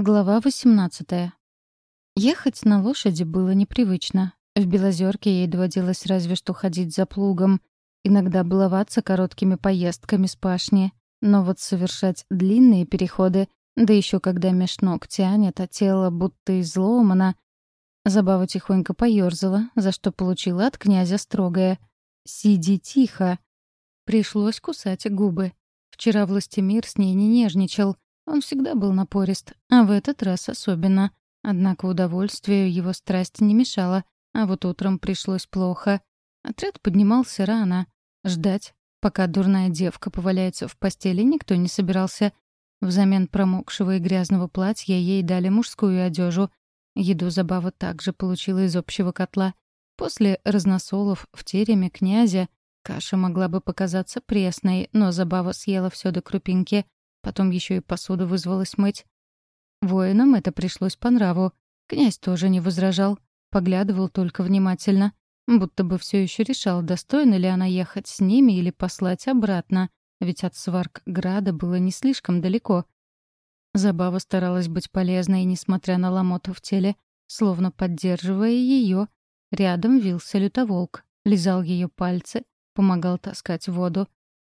Глава 18. Ехать на лошади было непривычно. В Белозерке ей доводилось разве что ходить за плугом, иногда баловаться короткими поездками с пашни, но вот совершать длинные переходы, да еще когда меж ног тянет, а тело будто изломано. Забава тихонько поёрзала, за что получила от князя строгое «Сиди тихо». Пришлось кусать губы. Вчера властемир с ней не нежничал — он всегда был напорист, а в этот раз особенно. Однако удовольствию его страсть не мешала, а вот утром пришлось плохо. Отряд поднимался рано. Ждать, пока дурная девка поваляется в постели, никто не собирался. Взамен промокшего и грязного платья ей дали мужскую одежу. Еду Забава также получила из общего котла. После разносолов в тереме князя каша могла бы показаться пресной, но Забава съела все до крупинки — Потом еще и посуду вызвалась мыть. Воинам это пришлось по нраву. Князь тоже не возражал. Поглядывал только внимательно. Будто бы все еще решал, достойно ли она ехать с ними или послать обратно. Ведь от Сваркграда было не слишком далеко. Забава старалась быть полезной, несмотря на ломоту в теле. Словно поддерживая ее, рядом вился лютоволк. Лизал ее пальцы, помогал таскать воду.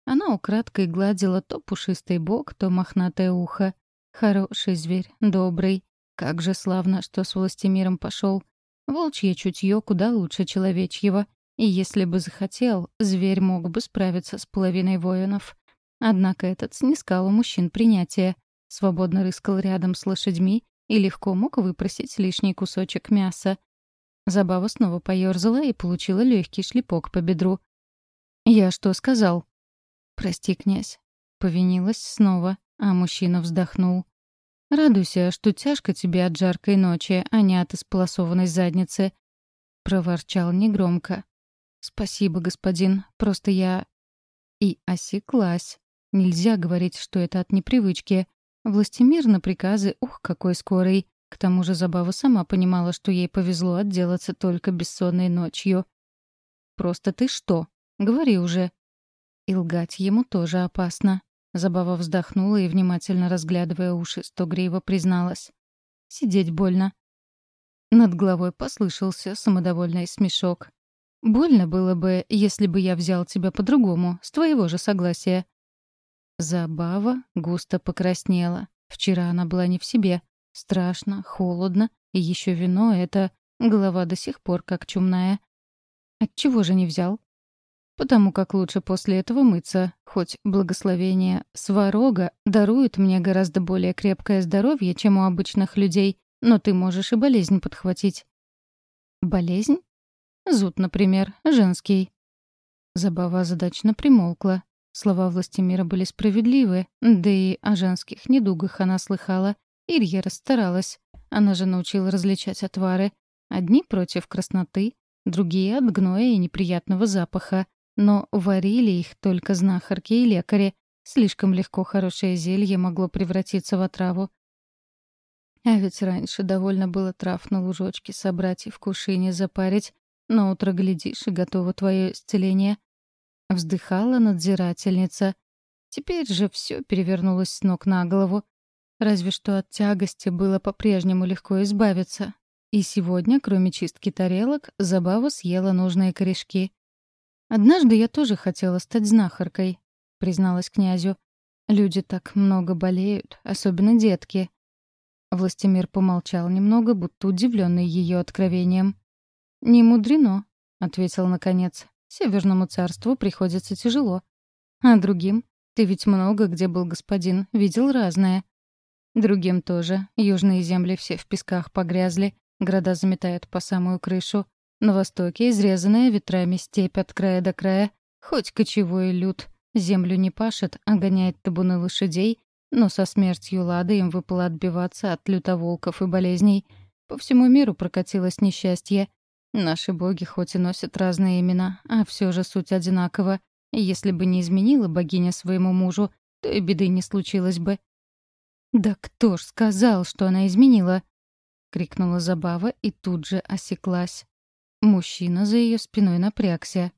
Она украдкой гладила то пушистый бок, то мохнатое ухо. Хороший зверь, добрый. Как же славно, что с властемиром пошел. Волчье чутье куда лучше человечьего. И если бы захотел, зверь мог бы справиться с половиной воинов. Однако этот снискал у мужчин принятие. Свободно рыскал рядом с лошадьми и легко мог выпросить лишний кусочек мяса. Забава снова поёрзала и получила легкий шлепок по бедру. «Я что сказал?» «Прости, князь». Повинилась снова, а мужчина вздохнул. «Радуйся, что тяжко тебе от жаркой ночи, а не от исполосованной задницы», — проворчал негромко. «Спасибо, господин, просто я...» И осеклась. Нельзя говорить, что это от непривычки. Властемир на приказы, ух, какой скорый. К тому же Забава сама понимала, что ей повезло отделаться только бессонной ночью. «Просто ты что? Говори уже», и лгать ему тоже опасно. Забава вздохнула и, внимательно разглядывая уши, стогреево призналась. «Сидеть больно». Над головой послышался самодовольный смешок. «Больно было бы, если бы я взял тебя по-другому, с твоего же согласия». Забава густо покраснела. Вчера она была не в себе. Страшно, холодно, и еще вино — это... Голова до сих пор как чумная. Отчего же не взял? Потому как лучше после этого мыться, хоть благословение сварога дарует мне гораздо более крепкое здоровье, чем у обычных людей, но ты можешь и болезнь подхватить. Болезнь? Зуд, например, женский. Забава задачно примолкла. Слова Властимира были справедливы, да и о женских недугах она слыхала. Илья расстаралась. Она же научила различать отвары. Одни против красноты, другие — от гноя и неприятного запаха. Но варили их только знахарки и лекари. Слишком легко хорошее зелье могло превратиться в отраву. А ведь раньше довольно было трав на лужочке собрать и в кушине запарить. На утро глядишь, и готово твое исцеление. Вздыхала надзирательница. Теперь же все перевернулось с ног на голову. Разве что от тягости было по-прежнему легко избавиться. И сегодня, кроме чистки тарелок, Забава съела нужные корешки. «Однажды я тоже хотела стать знахаркой», — призналась князю. «Люди так много болеют, особенно детки». Властимир помолчал немного, будто удивленный ее откровением. «Не мудрено», — ответил наконец. «Северному царству приходится тяжело. А другим? Ты ведь много где был господин, видел разное». «Другим тоже. Южные земли все в песках погрязли, города заметают по самую крышу. На востоке изрезанная ветрами степь от края до края. Хоть кочевой люд. Землю не пашет, а гоняет табуны лошадей, но со смертью Лады им выпало отбиваться от лютоволков и болезней. По всему миру прокатилось несчастье. Наши боги хоть и носят разные имена, а все же суть одинакова. Если бы не изменила богиня своему мужу, то и беды не случилось бы. «Да кто ж сказал, что она изменила?» — крикнула Забава и тут же осеклась. Мужчина за ее спиной напрягся.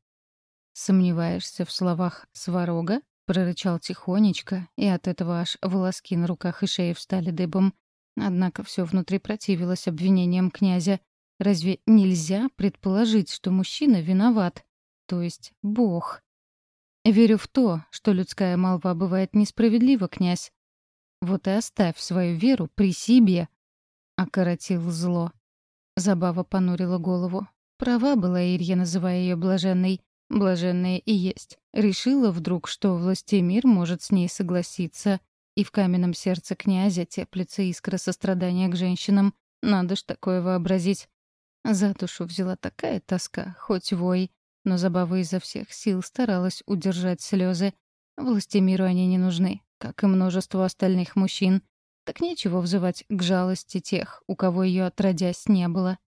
«Сомневаешься в словах сварога?» — прорычал тихонечко, и от этого аж волоски на руках и шее встали дыбом. Однако все внутри противилось обвинениям князя. Разве нельзя предположить, что мужчина виноват? То есть Бог. Верю в то, что людская молва бывает несправедлива, князь. Вот и оставь свою веру при себе, — окоротил зло. Забава понурила голову. Права была Ирья, называя ее блаженной. Блаженная и есть. Решила вдруг, что властемир может с ней согласиться. И в каменном сердце князя теплится искра сострадания к женщинам. Надо ж такое вообразить. За душу взяла такая тоска, хоть вой. Но Забава изо всех сил старалась удержать слезы. Властемиру они не нужны, как и множество остальных мужчин. Так нечего взывать к жалости тех, у кого ее отродясь не было.